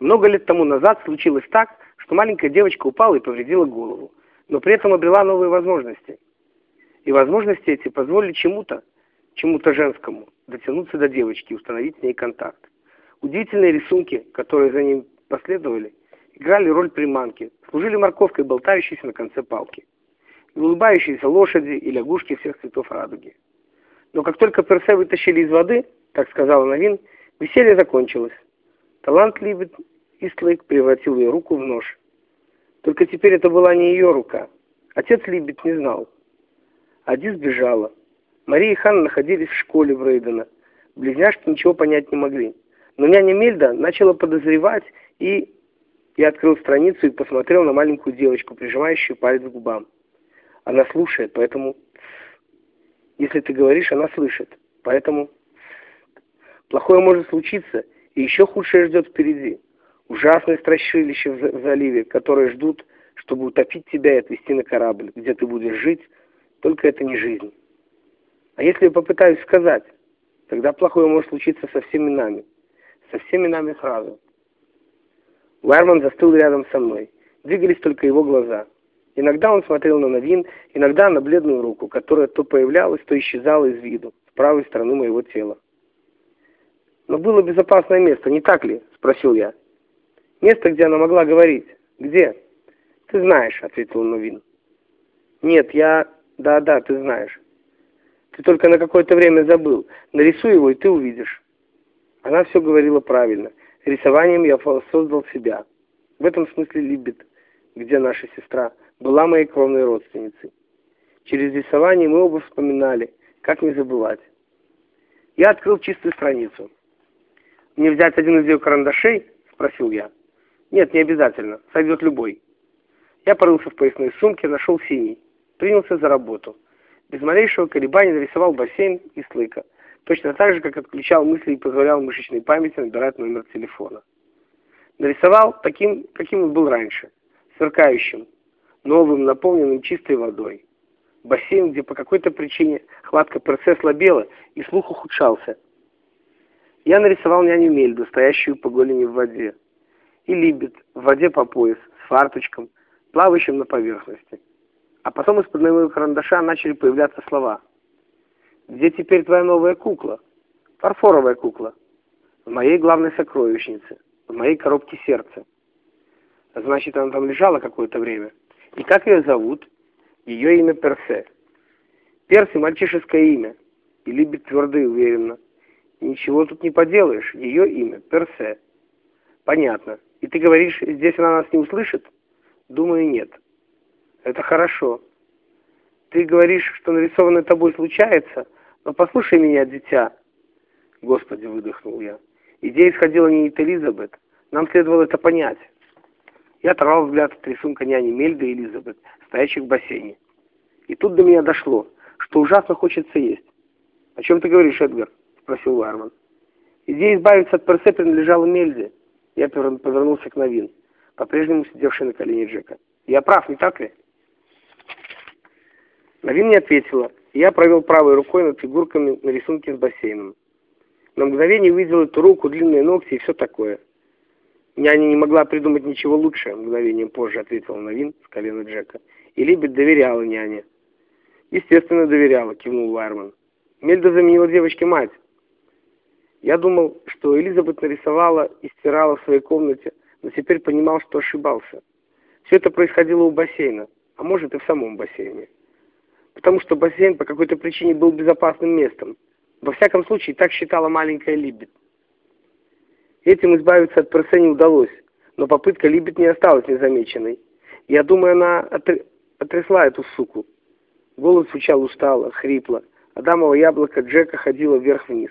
Много лет тому назад случилось так, что маленькая девочка упала и повредила голову, но при этом обрела новые возможности. И возможности эти позволили чему-то, чему-то женскому, дотянуться до девочки и установить с ней контакт. Удивительные рисунки, которые за ним последовали, играли роль приманки, служили морковкой, болтающейся на конце палки. И улыбающиеся лошади и лягушки всех цветов радуги. Но как только Персе вытащили из воды, так сказала Новин, веселье закончилось. Талант Либет Истлейк превратил ее руку в нож. Только теперь это была не ее рука. Отец Либет не знал. Ади сбежала. Мария и Ханна находились в школе Брейдена. Близняшки ничего понять не могли. Но няня Мельда начала подозревать и... Я открыл страницу и посмотрел на маленькую девочку, прижимающую палец к губам. Она слушает, поэтому... Если ты говоришь, она слышит. Поэтому... Плохое может случиться, и еще худшее ждет впереди. Ужасное страшилище в заливе, которые ждут, чтобы утопить тебя и отвезти на корабль, где ты будешь жить, только это не жизнь. А если я попытаюсь сказать, тогда плохое может случиться со всеми нами. Со всеми нами сразу. Уэрман застыл рядом со мной. Двигались только его глаза. Иногда он смотрел на Новин, иногда на бледную руку, которая то появлялась, то исчезала из виду, с правой стороны моего тела. «Но было безопасное место, не так ли?» – спросил я. «Место, где она могла говорить. Где?» «Ты знаешь», – ответил Новин. «Нет, я...» «Да-да, ты знаешь. Ты только на какое-то время забыл. Нарисуй его, и ты увидишь». Она все говорила правильно. Рисованием я создал себя. В этом смысле Либет, где наша сестра, была моей кровной родственницей. Через рисование мы оба вспоминали, как не забывать. Я открыл чистую страницу. «Мне взять один из ее карандашей?» – спросил я. «Нет, не обязательно. Сойдет любой». Я порылся в поясной сумке, нашел синий. Принялся за работу. Без малейшего колебания нарисовал бассейн и слыка. Точно так же, как отключал мысли и позволял мышечной памяти набирать номер телефона. Нарисовал таким, каким он был раньше. Сверкающим, новым, наполненным чистой водой. Бассейн, где по какой-то причине хватка перце слабела и слух ухудшался. Я нарисовал няню Мельду, стоящую по голени в воде. И Либет в воде по пояс, с фарточком, плавающим на поверхности. А потом из-под моего карандаша начали появляться слова. «Где теперь твоя новая кукла?» «Фарфоровая кукла. В моей главной сокровищнице, в моей коробке сердца». Значит, она там лежала какое-то время. И как ее зовут? Ее имя Персе. Перси – мальчишеское имя. И Либет твердо и уверенно. Ничего тут не поделаешь. Ее имя Персе. Понятно. И ты говоришь, здесь она нас не услышит? Думаю, нет. Это хорошо. Ты говоришь, что нарисованное тобой случается, но послушай меня, дитя. Господи, выдохнул я. Идея исходила не от Элизабет. Нам следовало это понять. Я оторвал взгляд от рисунка няни Мельды и Элизабет, стоящих в бассейне. И тут до меня дошло, что ужасно хочется есть. «О чем ты говоришь, Эдгар?» – спросил Варман. Идея избавиться от Персе принадлежала Мельде. Я повернулся к Новин, по-прежнему сидевшей на колене Джека. «Я прав, не так ли?» Новин не ответила, я провел правой рукой над фигурками на рисунке с бассейном. На мгновение увидел эту руку, длинные ногти и все такое. Няня не могла придумать ничего лучше, мгновением позже ответила Новин с колена Джека. И Либет доверяла няне. Естественно, доверяла, кивнул Вайерман. Мельда заменила девочке мать. Я думал, что Элизабет нарисовала и стирала в своей комнате, но теперь понимал, что ошибался. Все это происходило у бассейна, а может и в самом бассейне потому что бассейн по какой-то причине был безопасным местом. Во всяком случае, так считала маленькая Либет. Этим избавиться от Персе не удалось, но попытка Либет не осталась незамеченной. Я думаю, она отрясла эту суку. Голос звучал устало, хрипло. Адамово яблоко Джека ходило вверх-вниз.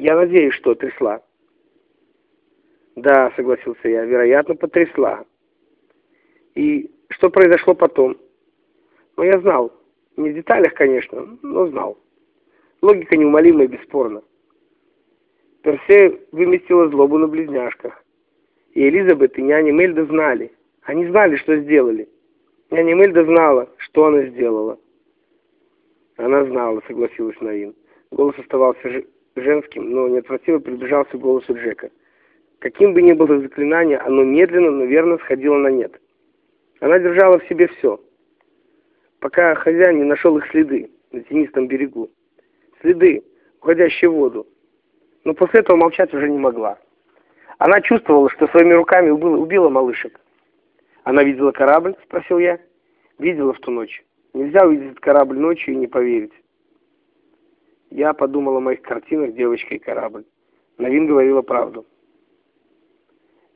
Я надеюсь, что отрясла. Да, согласился я, вероятно, потрясла. И что произошло потом? Но я знал, не в деталях, конечно, но знал. Логика неумолима и бесспорна. Персе выместила злобу на близняшках. И Элизабет и няня Мельда знали. Они знали, что сделали. Няня Мельда знала, что она сделала. Она знала, согласилась Наин. Голос оставался женским, но неотвратимо приближался к голосу Джека. Каким бы ни было заклинание, оно медленно, но верно сходило на нет. Она держала в себе все, пока хозяин не нашел их следы на тенистом берегу. Следы, уходящие в воду. Но после этого молчать уже не могла. Она чувствовала, что своими руками убила, убила малышек. Она видела корабль? Спросил я. Видела в ту ночь. Нельзя увидеть корабль ночью и не поверить. Я подумал о моих картинах «Девочка и корабль». Новин говорила правду.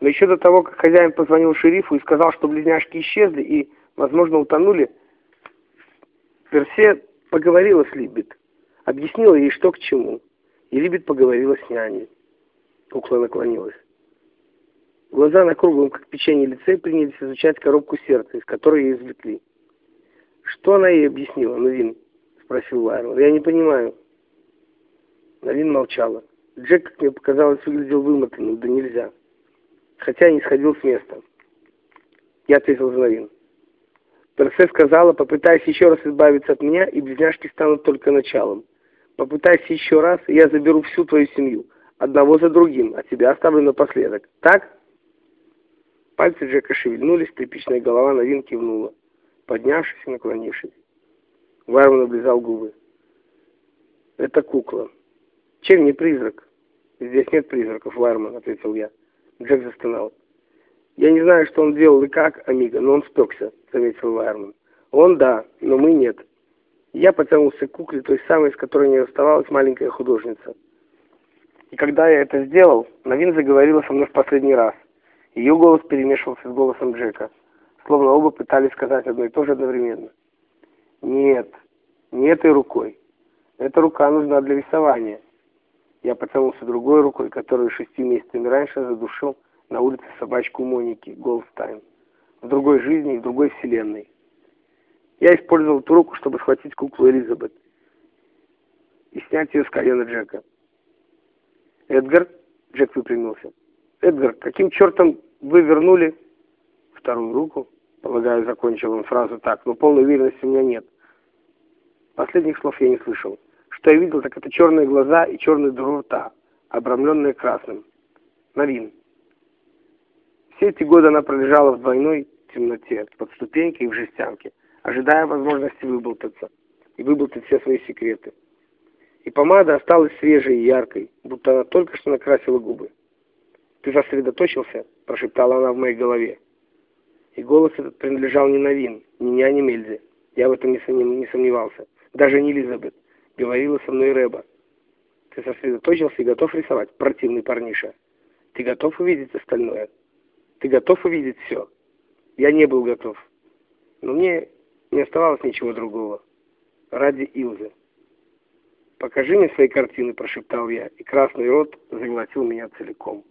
Но еще до того, как хозяин позвонил шерифу и сказал, что близняшки исчезли и, возможно, утонули, Персе поговорила с Либбит, объяснила ей, что к чему, и Либбит поговорила с няней. Кукла наклонилась. Глаза на круглом, как печенье лице, принялись изучать коробку сердца, из которой ее извлекли. «Что она ей объяснила, Новин?» — спросил Лайрон. «Я не понимаю». Новин молчала. Джек, как мне показалось, выглядел вымотанным, да нельзя. Хотя не сходил с места. Я ответил за Новин. Персе сказала, попытайся еще раз избавиться от меня, и близняшки станут только началом. Попытайся еще раз, и я заберу всю твою семью, одного за другим, а тебя оставлю напоследок. Так? Пальцы Джека шевельнулись, тряпичная голова Новин кивнула, поднявшись и наклонившись. Вайрон облизал губы. «Это кукла. Чем не призрак?» «Здесь нет призраков, Вайерман», — ответил я. Джек застонал. «Я не знаю, что он делал и как, Амиго, но он спекся», — заметил Вайерман. «Он да, но мы нет». Я потянулся к кукле, той самой, с которой не оставалась маленькая художница. И когда я это сделал, Новин заговорила со мной в последний раз. Ее голос перемешивался с голосом Джека, словно оба пытались сказать одно и то же одновременно. «Нет, не этой рукой. Эта рука нужна для рисования». Я потянулся другой рукой, которую шести месяцами раньше задушил на улице собачку Моники, Голдстайн. В другой жизни и в другой вселенной. Я использовал эту руку, чтобы схватить куклу Элизабет и снять ее с колена Джека. «Эдгар?» — Джек выпрямился. «Эдгар, каким чертом вы вернули вторую руку?» Полагаю, закончил он фразу так, но полной уверенности у меня нет. Последних слов я не слышал. Что я видел, так это черные глаза и черные дыру рта, обрамленные красным. Новин. Все эти годы она пролежала в двойной темноте, под ступенькой и в жестянке, ожидая возможности выболтаться и выболтать все свои секреты. И помада осталась свежей и яркой, будто она только что накрасила губы. «Ты сосредоточился?» – прошептала она в моей голове. И голос этот принадлежал не Новин, не няне Мельзе. Я в этом не сомневался. Даже не Элизабет. Говорила со мной Рэба. Ты сосредоточился и готов рисовать, противный парниша. Ты готов увидеть остальное? Ты готов увидеть все? Я не был готов. Но мне не оставалось ничего другого. Ради Илзы. «Покажи мне свои картины», — прошептал я, и красный рот заглотил меня целиком.